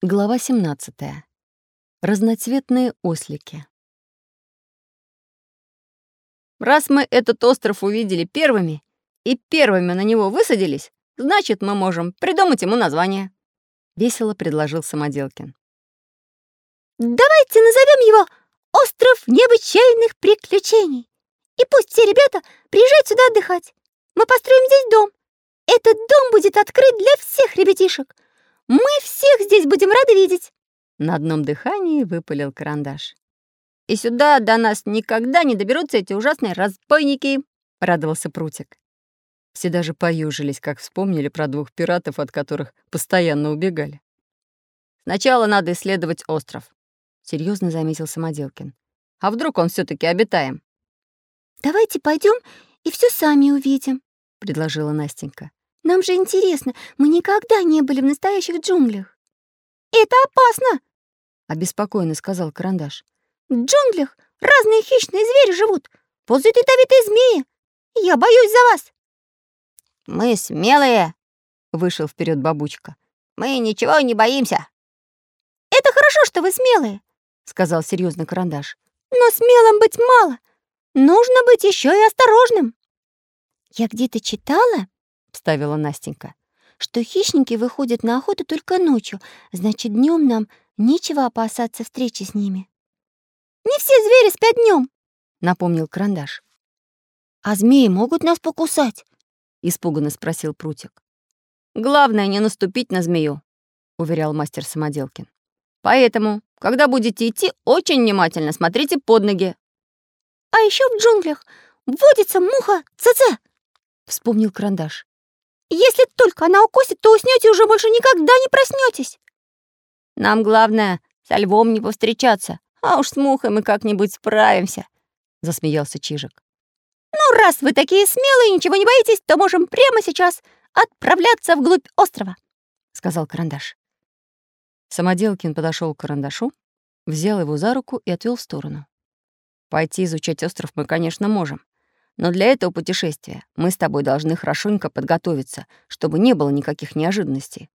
Глава 17. Разноцветные ослики. Раз мы этот остров увидели первыми и первыми на него высадились, значит, мы можем придумать ему название. Весело предложил Самоделкин. Давайте назовем его «Остров необычайных приключений». И пусть все ребята приезжают сюда отдыхать. Мы построим здесь дом. Этот дом будет открыт для всех ребятишек — мы всех здесь будем рады видеть!» На одном дыхании выпалил карандаш. «И сюда до нас никогда не доберутся эти ужасные разбойники!» — радовался Прутик. Все даже поюжились, как вспомнили про двух пиратов, от которых постоянно убегали. «Сначала надо исследовать остров», — серьезно заметил Самоделкин. «А вдруг он все таки обитаем?» «Давайте пойдем и все сами увидим», — предложила Настенька. Нам же интересно, мы никогда не были в настоящих джунглях. Это опасно, обеспокоенно сказал Карандаш. В джунглях разные хищные звери живут, ползают ядовитые змеи. Я боюсь за вас. Мы смелые, вышел вперед бабучка. Мы ничего не боимся. Это хорошо, что вы смелые, сказал серьезно Карандаш. Но смелым быть мало. Нужно быть еще и осторожным. Я где-то читала, — вставила Настенька, «что хищники выходят на охоту только ночью, значит, днем нам нечего опасаться встречи с ними». «Не все звери спят днем, напомнил Карандаш. «А змеи могут нас покусать?» — испуганно спросил Прутик. «Главное, не наступить на змею», — уверял мастер Самоделкин. «Поэтому, когда будете идти, очень внимательно смотрите под ноги». «А еще в джунглях водится муха ЦЦ», — вспомнил Карандаш. Если только она укусит, то уснете и уже больше никогда не проснетесь. Нам главное со львом не повстречаться, а уж с мухой мы как-нибудь справимся, засмеялся Чижик. Ну, раз вы такие смелые и ничего не боитесь, то можем прямо сейчас отправляться вглубь острова, сказал Карандаш. Самоделкин подошел к Карандашу, взял его за руку и отвел в сторону. Пойти изучать остров мы, конечно, можем, но для этого путешествия мы с тобой должны хорошенько подготовиться, чтобы не было никаких неожиданностей.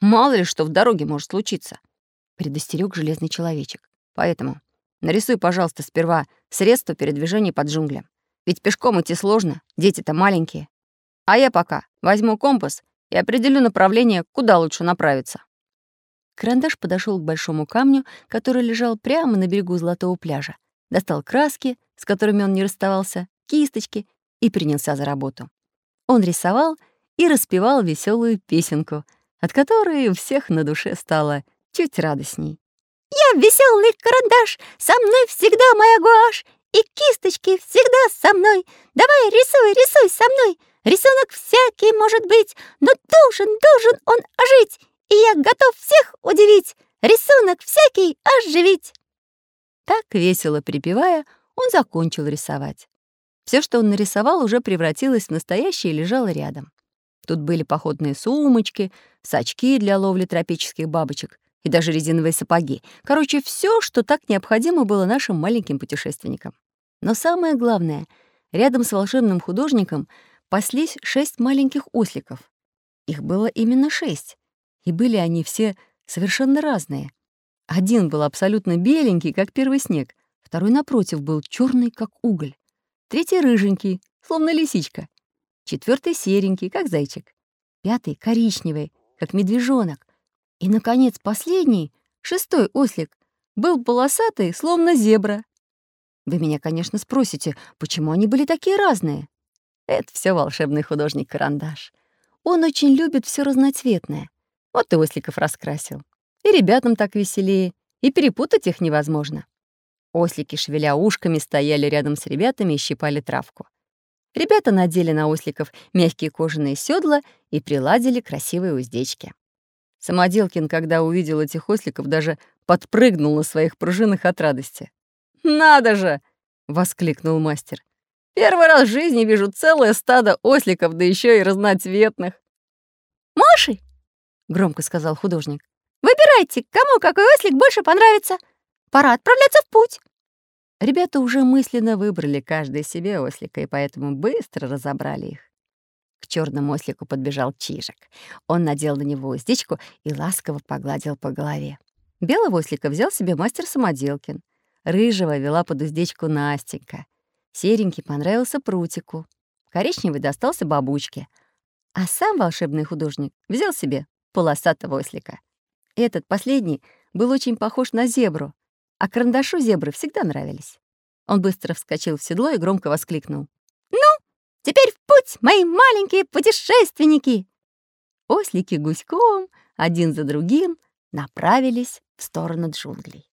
Мало ли что в дороге может случиться, — предостерег железный человечек. Поэтому нарисуй, пожалуйста, сперва средства передвижения по джунглям. Ведь пешком идти сложно, дети-то маленькие. А я пока возьму компас и определю направление, куда лучше направиться. Карандаш подошел к большому камню, который лежал прямо на берегу Золотого пляжа, достал краски, с которыми он не расставался, кисточки и принялся за работу. Он рисовал и распевал веселую песенку, от которой у всех на душе стало чуть радостней. «Я веселый карандаш, со мной всегда моя гуашь, и кисточки всегда со мной. Давай рисуй, рисуй со мной. Рисунок всякий может быть, но должен, должен он ожить, и я готов всех удивить, рисунок всякий оживить». Так весело припевая, он закончил рисовать. Все, что он нарисовал, уже превратилось в настоящее и лежало рядом. Тут были походные сумочки, сачки для ловли тропических бабочек и даже резиновые сапоги. Короче, все, что так необходимо было нашим маленьким путешественникам. Но самое главное, рядом с волшебным художником паслись шесть маленьких осликов. Их было именно шесть, и были они все совершенно разные. Один был абсолютно беленький, как первый снег, второй, напротив, был черный, как уголь. Третий — рыженький, словно лисичка. Четвертый — серенький, как зайчик. Пятый — коричневый, как медвежонок. И, наконец, последний, шестой ослик, был полосатый, словно зебра. Вы меня, конечно, спросите, почему они были такие разные? Это все волшебный художник-карандаш. Он очень любит все разноцветное. Вот и осликов раскрасил. И ребятам так веселее, и перепутать их невозможно. Ослики, шевеля ушками, стояли рядом с ребятами и щипали травку. Ребята надели на осликов мягкие кожаные седла и приладили красивые уздечки. Самоделкин, когда увидел этих осликов, даже подпрыгнул на своих пружинах от радости. «Надо же!» — воскликнул мастер. «Первый раз в жизни вижу целое стадо осликов, да еще и разноцветных». «Маши!» — громко сказал художник. «Выбирайте, кому какой ослик больше понравится. Пора отправляться в путь». Ребята уже мысленно выбрали каждый себе ослика, и поэтому быстро разобрали их. К черному ослику подбежал Чижик. Он надел на него уздечку и ласково погладил по голове. Белого ослика взял себе мастер Самоделкин. Рыжего вела под уздечку Настенька. Серенький понравился Прутику. Коричневый достался бабучке. А сам волшебный художник взял себе полосатого ослика. Этот последний был очень похож на зебру, а карандашу зебры всегда нравились. Он быстро вскочил в седло и громко воскликнул. «Ну, теперь в путь, мои маленькие путешественники!» Ослики гуськом, один за другим, направились в сторону джунглей.